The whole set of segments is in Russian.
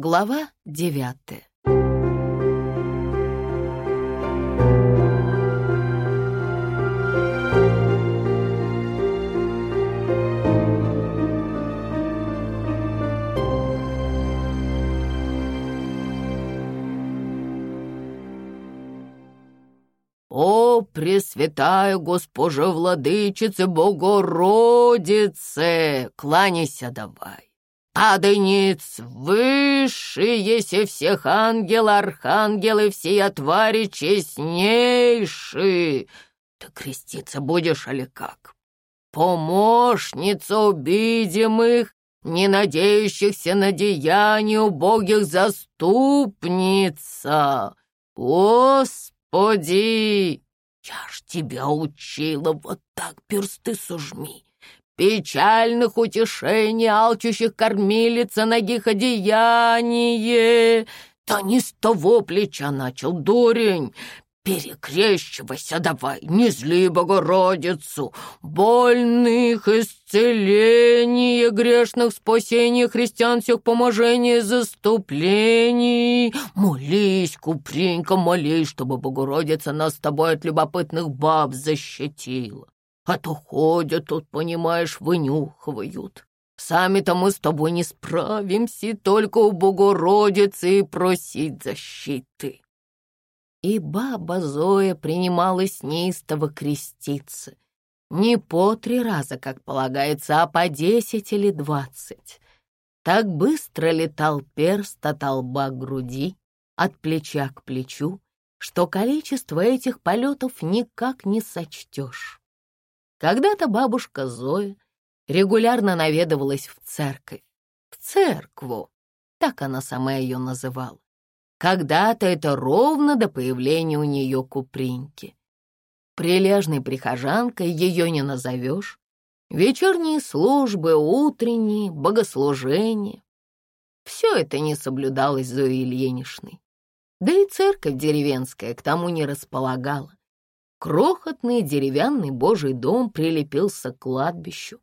Глава девятая. «О, Пресвятая Госпожа Владычица Богородице, кланяйся давай! Адениц высшие се всех ангел, архангелы, все твари честнейшие! Ты креститься будешь, или как? Помощница убидимых, не надеющихся на деяния убогих заступница! Господи!» «Поди! Я ж тебя учила вот так персты сужми, печальных утешений, алчущих кормилица, ногих одеяние. Да не с того плеча начал, дурень, Перекрещивайся давай, не зли Богородицу, больных исцеление, грешных спасение, христиан всех поможение, заступлений. Молись, Купринка, молись, чтобы Богородица нас с тобой от любопытных баб защитила. А то ходят тут, понимаешь, вынюхивают. Сами-то мы с тобой не справимся, только у Богородицы и просить защиты и баба Зоя принималась неистово креститься. Не по три раза, как полагается, а по десять или двадцать. Так быстро летал перст от лба к груди, от плеча к плечу, что количество этих полетов никак не сочтешь. Когда-то бабушка Зоя регулярно наведывалась в церковь, в церкву, так она сама ее называла. Когда-то это ровно до появления у нее купринки. Прилежной прихожанкой ее не назовешь. Вечерние службы, утренние, богослужения. Все это не соблюдалось Зоей Ильиничной. Да и церковь деревенская к тому не располагала. Крохотный деревянный божий дом прилепился к кладбищу.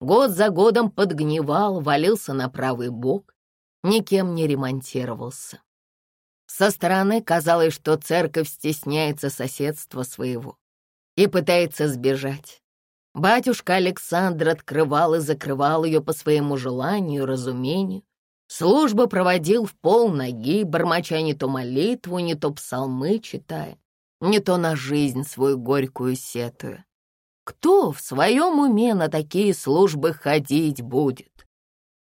Год за годом подгнивал, валился на правый бок, никем не ремонтировался. Со стороны казалось, что церковь стесняется соседства своего и пытается сбежать. Батюшка Александр открывал и закрывал ее по своему желанию и разумению. Службы проводил в пол ноги, бормоча не то молитву, не то псалмы читая, не то на жизнь свою горькую сетуя. Кто в своем уме на такие службы ходить будет?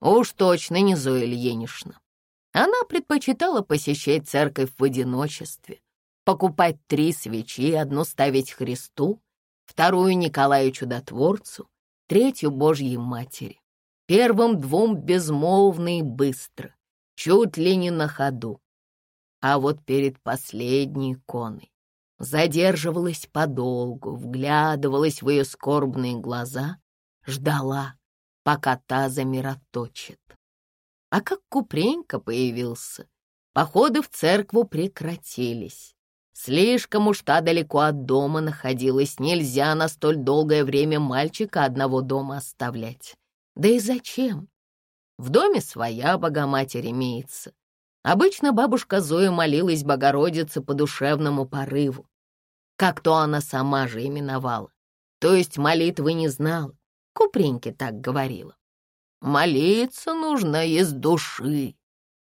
Уж точно не Зоя Ильинична. Она предпочитала посещать церковь в одиночестве, покупать три свечи, одну ставить Христу, вторую Николаю Чудотворцу, третью Божьей Матери. Первым двум безмолвно и быстро, чуть ли не на ходу. А вот перед последней иконой задерживалась подолгу, вглядывалась в ее скорбные глаза, ждала, пока та замироточит. А как Купренька появился, походы в церкву прекратились. Слишком уж та далеко от дома находилась, нельзя на столь долгое время мальчика одного дома оставлять. Да и зачем? В доме своя Богоматерь имеется. Обычно бабушка Зоя молилась Богородице по душевному порыву. Как то она сама же именовала. То есть молитвы не знала. Купреньке так говорила. Молиться нужно из души,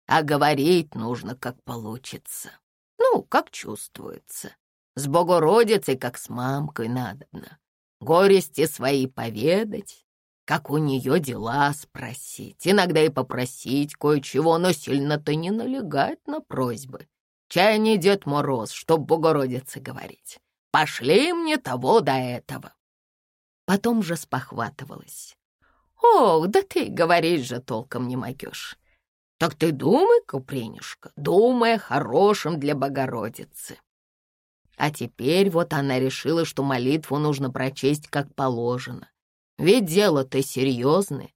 а говорить нужно, как получится. Ну, как чувствуется. С Богородицей, как с мамкой надобно. Горести свои поведать, как у нее дела спросить. Иногда и попросить кое-чего, но сильно-то не налегать на просьбы. Чай не Дед Мороз, чтоб Богородице говорить. Пошли мне того до этого. Потом же спохватывалась. «Ох, да ты говорить же толком не могешь. Так ты думай, Купринюшка, думай о хорошем для Богородицы». А теперь вот она решила, что молитву нужно прочесть как положено. Ведь дело-то серьезное.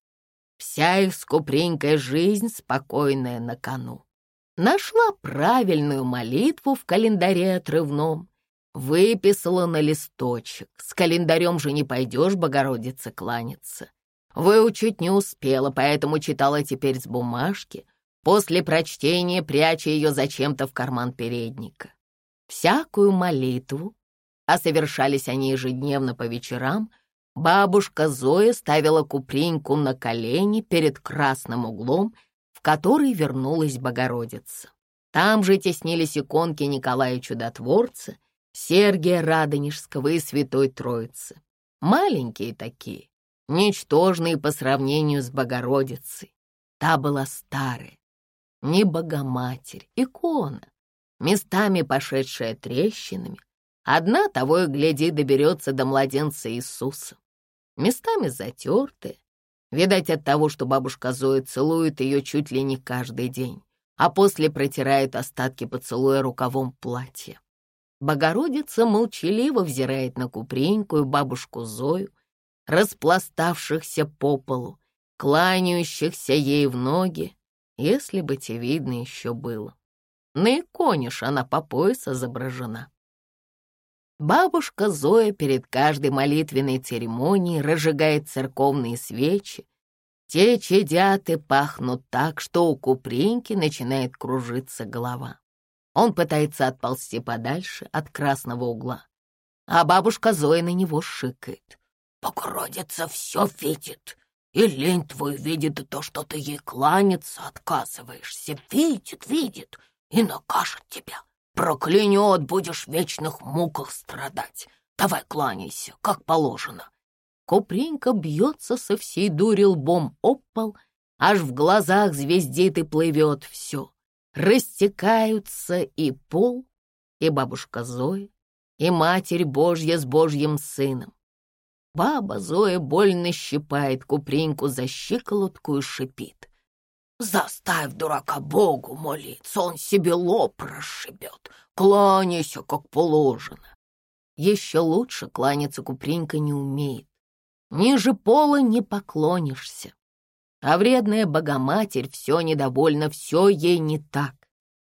Вся их скупренькая жизнь спокойная на кону. Нашла правильную молитву в календаре отрывном, выписала на листочек. С календарем же не пойдешь, Богородице, кланяться. Выучить не успела, поэтому читала теперь с бумажки, после прочтения пряча ее зачем-то в карман передника. Всякую молитву, а совершались они ежедневно по вечерам, бабушка Зоя ставила Куприньку на колени перед красным углом, в который вернулась Богородица. Там же теснились иконки Николая Чудотворца, Сергия Радонежского и Святой Троицы. Маленькие такие, ничтожные по сравнению с Богородицей. Та была старая, не Богоматерь, икона, местами пошедшая трещинами. Одна того и гляди доберется до младенца Иисуса. Местами затертая, видать от того, что бабушка Зоя целует ее чуть ли не каждый день, а после протирает остатки поцелуя рукавом платья. Богородица молчаливо взирает на Купреньку бабушку Зою, распластавшихся по полу, кланяющихся ей в ноги, если бы те видно еще было. На иконе она по пояс изображена. Бабушка Зоя перед каждой молитвенной церемонией разжигает церковные свечи. Те чадят и пахнут так, что у Купринки начинает кружиться голова. Он пытается отползти подальше от красного угла, а бабушка Зоя на него шикает. «Богородица все видит, и лень твою видит, то, что ты ей кланяться отказываешься. Видит, видит, и накажет тебя. Проклянет, будешь в вечных муках страдать. Давай кланяйся, как положено. Купренька бьется со всей дури лбом об аж в глазах звездит и плывет все. Растекаются и пол, и бабушка Зоя, и Матерь Божья с Божьим Сыном. Баба Зоя больно щипает Купреньку за щиколотку и шипит. «Заставь дурака Богу молиться, он себе лоб расшибет. Кланяйся, как положено». Еще лучше кланяться Купренька не умеет. Ниже пола не поклонишься. А вредная Богоматерь все недовольна, все ей не так.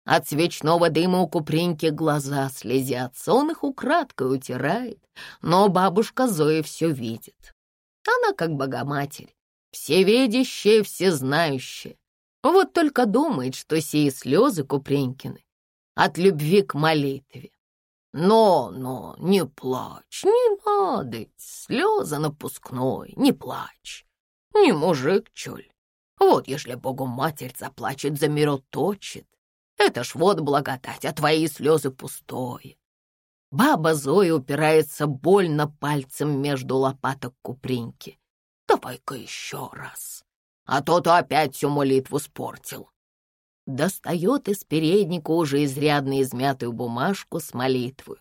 От свечного дыма у Купринки глаза слезятся, он их украдкой утирает, но бабушка Зоя все видит. Она как Богоматерь, всеведящая, всезнающая. Вот только думает, что сии слезы Купринкины от любви к молитве. Но, но, не плачь, не надо, слезы напускной, не плачь. Не мужик, чуль. Вот, если Богу Матерь заплачет, за мироточит, это ж вот благодать, а твои слезы пустое. Баба Зоя упирается больно пальцем между лопаток Купринки. Давай-ка еще раз, а то ты опять всю молитву спортил. Достает из передника уже изрядно измятую бумажку с молитвой.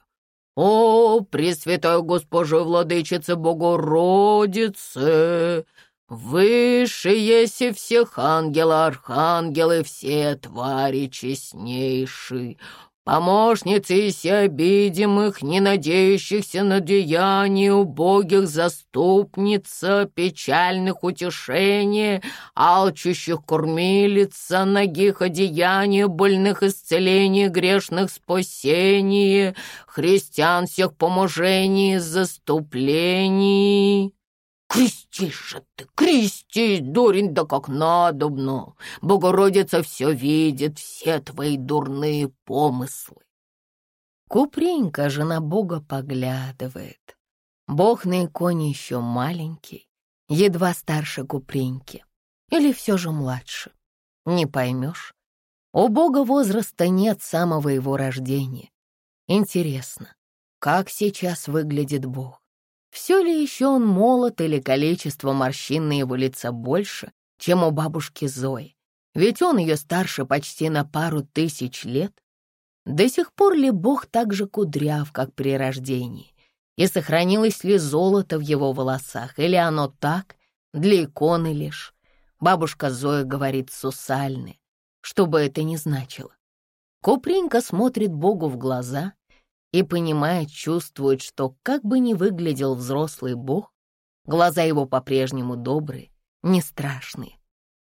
«О, Пресвятая Госпожа Владычица Богородице, Выше еси всех ангела, архангелы, все твари честнейшие, помощницы и обидимых, не надеющихся на деяния убогих заступница, печальных утешения, алчущих кормилица, ногих одеяния, больных исцеления, грешных спасения, христиан всех поможений, заступлений. Крестись же ты, крестись, дурень, да как надобно. Богородица все видит, все твои дурные помыслы. Купренька же на Бога поглядывает. Бог на иконе еще маленький, едва старше Купреньки. Или все же младше. Не поймешь. У Бога возраста нет самого его рождения. Интересно, как сейчас выглядит Бог? Все ли еще он молод или количество морщин на его лице больше, чем у бабушки Зои? Ведь он ее старше почти на пару тысяч лет. До сих пор ли Бог так же кудряв, как при рождении? И сохранилось ли золото в его волосах, или оно так, для иконы лишь? Бабушка Зоя говорит сусальны, что бы это ни значило. Купринка смотрит Богу в глаза и понимает, чувствует, что как бы ни выглядел взрослый бог, глаза его по-прежнему добрые, не страшные.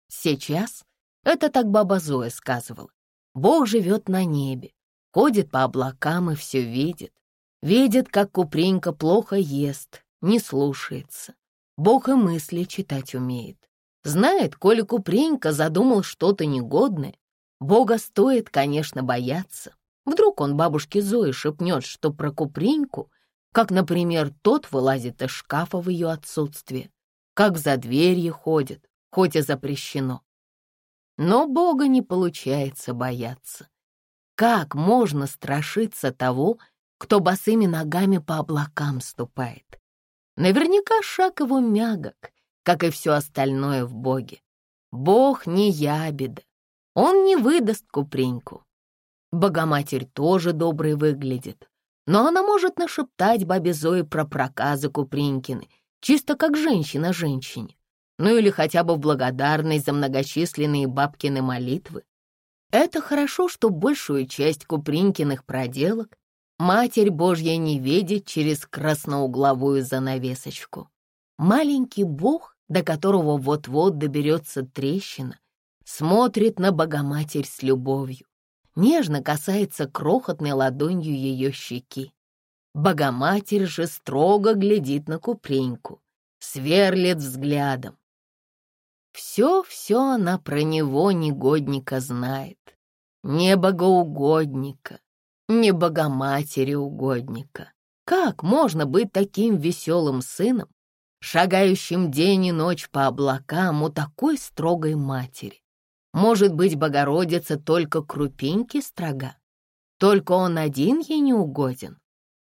Сейчас это так баба Зоя сказывала. Бог живет на небе, ходит по облакам и все видит. Видит, как Купренька плохо ест, не слушается. Бог и мысли читать умеет. Знает, коли Купренька задумал что-то негодное, Бога стоит, конечно, бояться. Вдруг он бабушке Зои шепнет, что про Куприньку, как, например, тот вылазит из шкафа в ее отсутствие, как за дверью ходит, хоть и запрещено. Но Бога не получается бояться. Как можно страшиться того, кто босыми ногами по облакам ступает? Наверняка шаг его мягок, как и все остальное в Боге. Бог не ябеда, он не выдаст Куприньку. Богоматерь тоже добрый выглядит, но она может нашептать бабе Зои про проказы Купринькины, чисто как женщина женщине ну или хотя бы в благодарность за многочисленные бабкины молитвы. Это хорошо, что большую часть Купринкиных проделок Матерь Божья не видит через красноугловую занавесочку. Маленький Бог, до которого вот-вот доберется трещина, смотрит на Богоматерь с любовью, нежно касается крохотной ладонью ее щеки. Богоматерь же строго глядит на Купринку, сверлит взглядом, все-все она про него негодника знает. Не богоугодника, не богоматери угодника. Как можно быть таким веселым сыном, шагающим день и ночь по облакам у такой строгой матери? Может быть, Богородица только крупинки строга? Только он один ей не угоден?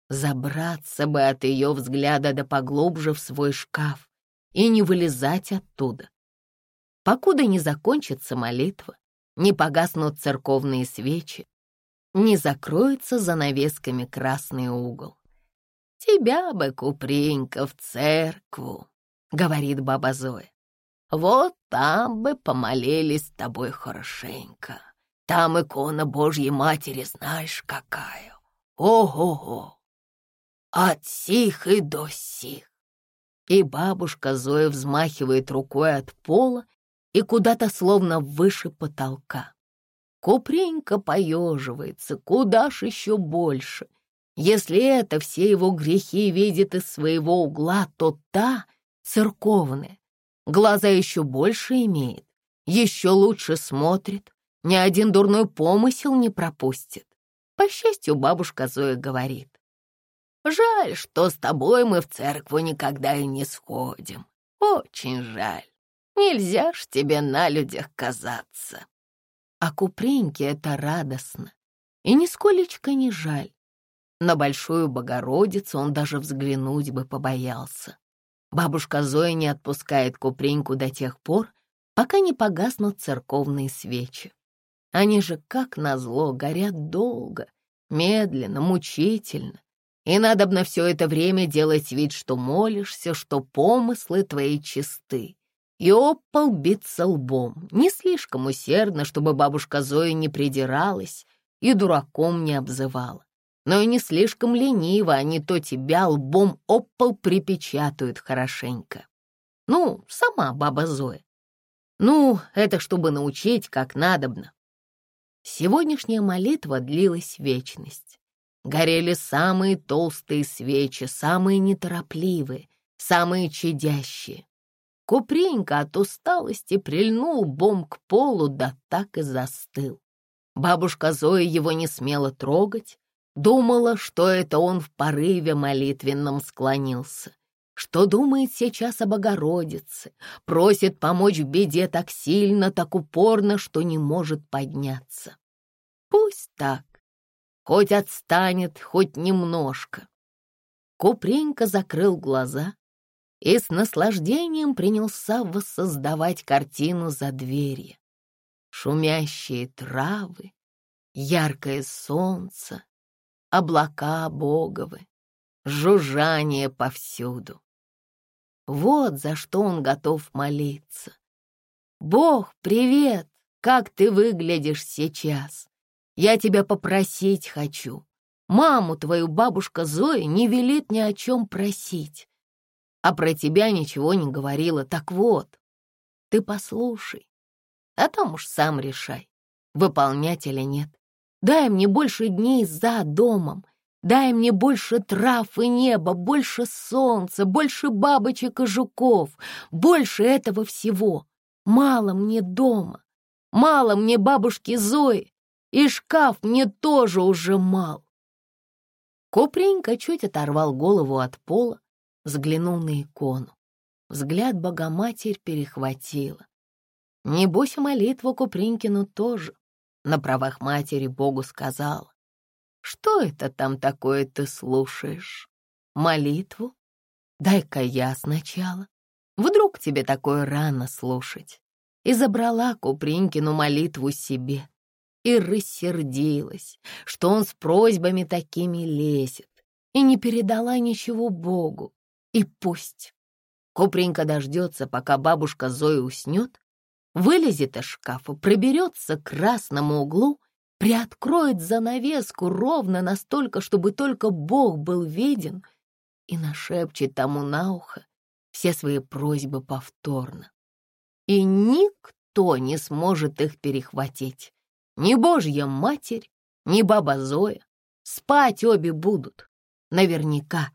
Забраться бы от ее взгляда да поглубже в свой шкаф и не вылезать оттуда покуда не закончится молитва, не погаснут церковные свечи, не закроется занавесками красный угол. «Тебя бы, Купринка, в церкву», — говорит баба Зоя. «Вот там бы помолились с тобой хорошенько. Там икона Божьей Матери знаешь какая. Ого-го! От сих и до сих!» И бабушка Зоя взмахивает рукой от пола и куда-то словно выше потолка. Купренька поеживается, куда ж еще больше. Если это все его грехи видит из своего угла, то та, церковная, глаза еще больше имеет, еще лучше смотрит, ни один дурной помысел не пропустит. По счастью, бабушка Зоя говорит, «Жаль, что с тобой мы в церкву никогда и не сходим. Очень жаль. Нельзя ж тебе на людях казаться. А Купринке это радостно и нисколечко не жаль. На Большую Богородицу он даже взглянуть бы побоялся. Бабушка Зоя не отпускает Купринку до тех пор, пока не погаснут церковные свечи. Они же, как назло, горят долго, медленно, мучительно. И надобно все это время делать вид, что молишься, что помыслы твои чисты и об биться лбом, не слишком усердно, чтобы бабушка Зоя не придиралась и дураком не обзывала, но и не слишком лениво, а не то тебя лбом об припечатают хорошенько. Ну, сама баба Зоя. Ну, это чтобы научить, как надобно. Сегодняшняя молитва длилась вечность. Горели самые толстые свечи, самые неторопливые, самые чадящие. Купренька от усталости прильнул бом к полу, да так и застыл. Бабушка Зоя его не смела трогать, думала, что это он в порыве молитвенном склонился, что думает сейчас о Богородице, просит помочь в беде так сильно, так упорно, что не может подняться. Пусть так, хоть отстанет, хоть немножко. Купренька закрыл глаза, и с наслаждением принялся воссоздавать картину за дверью. Шумящие травы, яркое солнце, облака боговы, жужжание повсюду. Вот за что он готов молиться. «Бог, привет! Как ты выглядишь сейчас? Я тебя попросить хочу. Маму твою бабушка Зоя не велит ни о чем просить а про тебя ничего не говорила. Так вот, ты послушай, а там уж сам решай, выполнять или нет. Дай мне больше дней за домом, дай мне больше трав и неба, больше солнца, больше бабочек и жуков, больше этого всего. Мало мне дома. Мало мне бабушки Зои, и шкаф мне тоже уже мал. Купренька чуть оторвал голову от пола, взглянул на икону. Взгляд Богоматерь перехватила. Небось, молитву Купринкину тоже. На правах матери Богу сказала. Что это там такое ты слушаешь? Молитву? Дай-ка я сначала. Вдруг тебе такое рано слушать. И забрала Купринкину молитву себе. И рассердилась, что он с просьбами такими лезет. И не передала ничего Богу. И пусть. Купринка дождется, пока бабушка Зоя уснет, вылезет из шкафа, проберется к красному углу, приоткроет занавеску ровно настолько, чтобы только Бог был виден, и нашепчет тому на ухо все свои просьбы повторно. И никто не сможет их перехватить. Ни Божья Матерь, ни Баба Зоя. Спать обе будут. Наверняка.